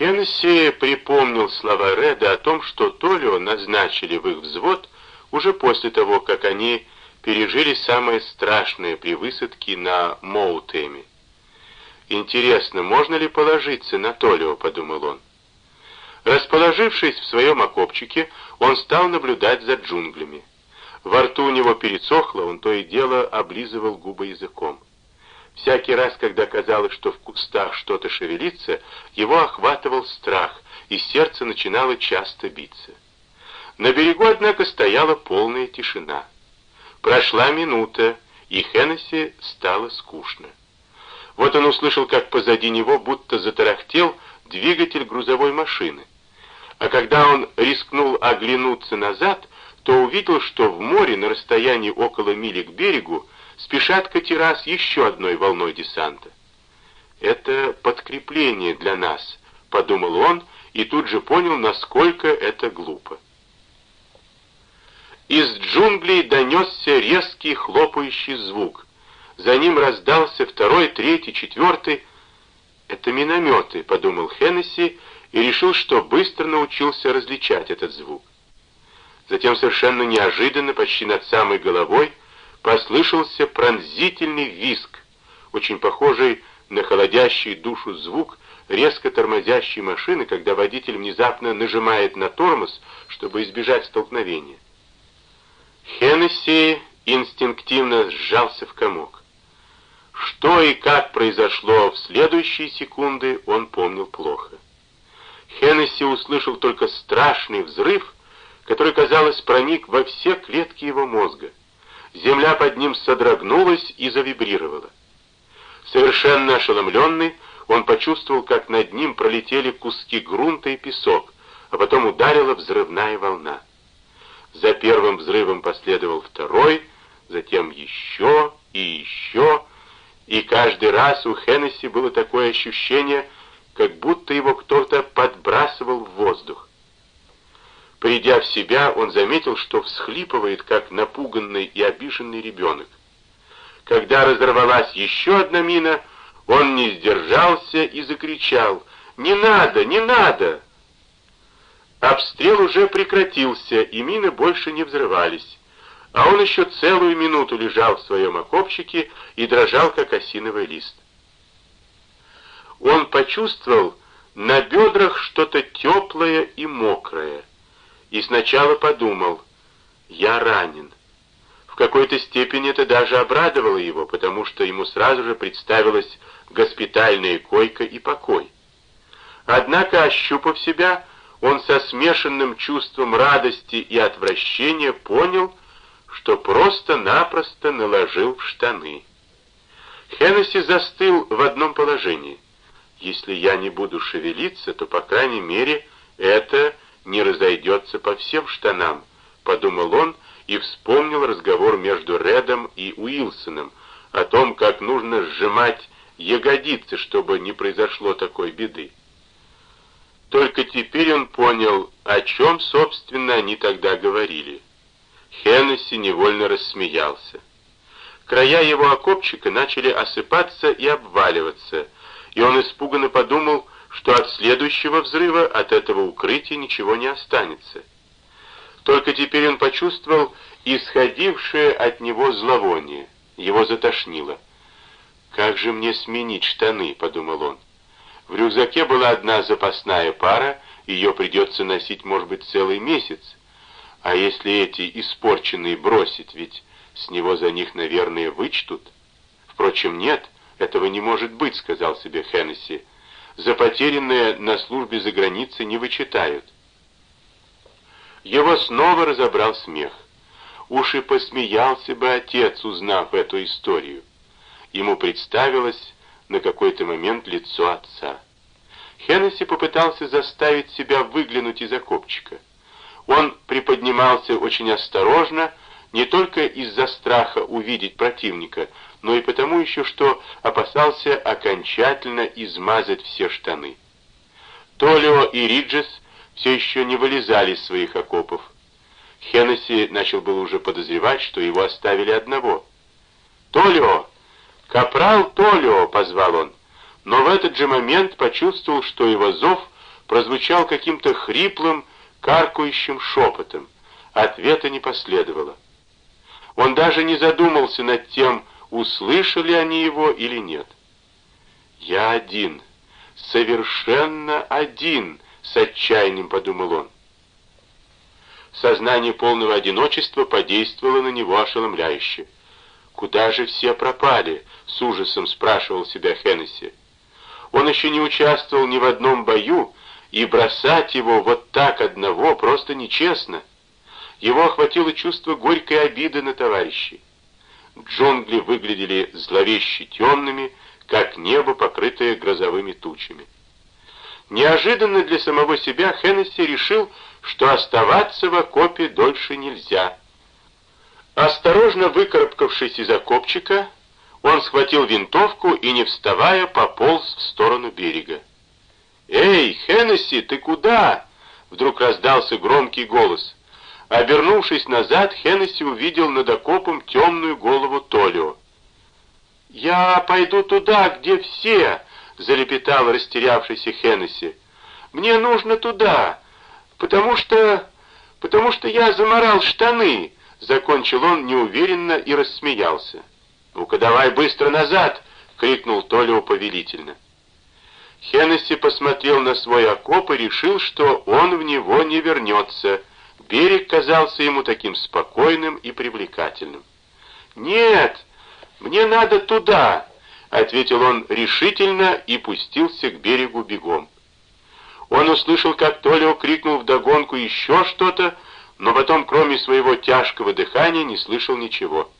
Хеннесси припомнил слова Реда о том, что Толио назначили в их взвод уже после того, как они пережили самое страшное при высадке на Моутеме. «Интересно, можно ли положиться на Толио?» — подумал он. Расположившись в своем окопчике, он стал наблюдать за джунглями. Во рту у него пересохло, он то и дело облизывал губы языком. Всякий раз, когда казалось, что в кустах что-то шевелится, его охватывал страх, и сердце начинало часто биться. На берегу, однако, стояла полная тишина. Прошла минута, и Хеннесси стало скучно. Вот он услышал, как позади него будто затарахтел двигатель грузовой машины. А когда он рискнул оглянуться назад, то увидел, что в море на расстоянии около мили к берегу спешат катера с еще одной волной десанта. «Это подкрепление для нас», — подумал он, и тут же понял, насколько это глупо. Из джунглей донесся резкий хлопающий звук. За ним раздался второй, третий, четвертый. «Это минометы», — подумал Хеннесси и решил, что быстро научился различать этот звук. Затем совершенно неожиданно, почти над самой головой, послышался пронзительный визг, очень похожий на холодящий душу звук резко тормозящей машины, когда водитель внезапно нажимает на тормоз, чтобы избежать столкновения. Хеннесси инстинктивно сжался в комок. Что и как произошло в следующие секунды, он помнил плохо. Хеннесси услышал только страшный взрыв, который, казалось, проник во все клетки его мозга. Земля под ним содрогнулась и завибрировала. Совершенно ошеломленный, он почувствовал, как над ним пролетели куски грунта и песок, а потом ударила взрывная волна. За первым взрывом последовал второй, затем еще и еще, и каждый раз у Хеннесси было такое ощущение, как будто его кто-то подбрасывал в воздух. Придя в себя, он заметил, что всхлипывает, как напуганный и обиженный ребенок. Когда разорвалась еще одна мина, он не сдержался и закричал «Не надо, не надо!» Обстрел уже прекратился, и мины больше не взрывались, а он еще целую минуту лежал в своем окопчике и дрожал, как осиновый лист. Он почувствовал на бедрах что-то теплое и мокрое, и сначала подумал, я ранен. В какой-то степени это даже обрадовало его, потому что ему сразу же представилась госпитальная койка и покой. Однако, ощупав себя, он со смешанным чувством радости и отвращения понял, что просто-напросто наложил в штаны. Хеннесси застыл в одном положении. Если я не буду шевелиться, то, по крайней мере, это не разойдется по всем штанам, подумал он и вспомнил разговор между Редом и Уилсоном о том, как нужно сжимать ягодицы, чтобы не произошло такой беды. Только теперь он понял, о чем, собственно, они тогда говорили. Хеннесси невольно рассмеялся. Края его окопчика начали осыпаться и обваливаться, и он испуганно подумал, что от следующего взрыва от этого укрытия ничего не останется. Только теперь он почувствовал исходившее от него зловоние. Его затошнило. «Как же мне сменить штаны?» — подумал он. В рюкзаке была одна запасная пара, ее придется носить, может быть, целый месяц. А если эти испорченные бросить, ведь с него за них, наверное, вычтут? Впрочем, нет, этого не может быть, сказал себе Хеннесси. За потерянное на службе за границей не вычитают. Его снова разобрал смех. Уж и посмеялся бы отец, узнав эту историю. Ему представилось, на какой-то момент лицо отца. Хеннесси попытался заставить себя выглянуть из окопчика. Он приподнимался очень осторожно, не только из-за страха увидеть противника, но и потому еще, что опасался окончательно измазать все штаны. Толио и Риджес все еще не вылезали из своих окопов. Хеннесси начал было уже подозревать, что его оставили одного. «Толио!» «Капрал Толио!» — позвал он, но в этот же момент почувствовал, что его зов прозвучал каким-то хриплым, каркающим шепотом. Ответа не последовало. Он даже не задумался над тем, услышали они его или нет. «Я один, совершенно один», — с отчаянием подумал он. Сознание полного одиночества подействовало на него ошеломляюще. «Куда же все пропали?» — с ужасом спрашивал себя Хеннесси. Он еще не участвовал ни в одном бою, и бросать его вот так одного просто нечестно. Его охватило чувство горькой обиды на товарищей. Джунгли выглядели зловеще темными, как небо, покрытое грозовыми тучами. Неожиданно для самого себя Хеннесси решил, что оставаться в окопе дольше нельзя. Осторожно выкарабкавшись из окопчика, он схватил винтовку и, не вставая, пополз в сторону берега. «Эй, Хеннесси, ты куда?» Вдруг раздался громкий голос. Обернувшись назад, Хеннесси увидел над окопом темную голову Толио. «Я пойду туда, где все!» — залепетал растерявшийся Хеннесси. «Мне нужно туда, потому что... потому что я заморал штаны!» — закончил он неуверенно и рассмеялся. «Ну-ка давай быстро назад!» — крикнул Толио повелительно. Хеннесси посмотрел на свой окоп и решил, что он в него не вернется. Берег казался ему таким спокойным и привлекательным. «Нет, мне надо туда!» — ответил он решительно и пустился к берегу бегом. Он услышал, как Толио крикнул вдогонку еще что-то, но потом, кроме своего тяжкого дыхания, не слышал ничего.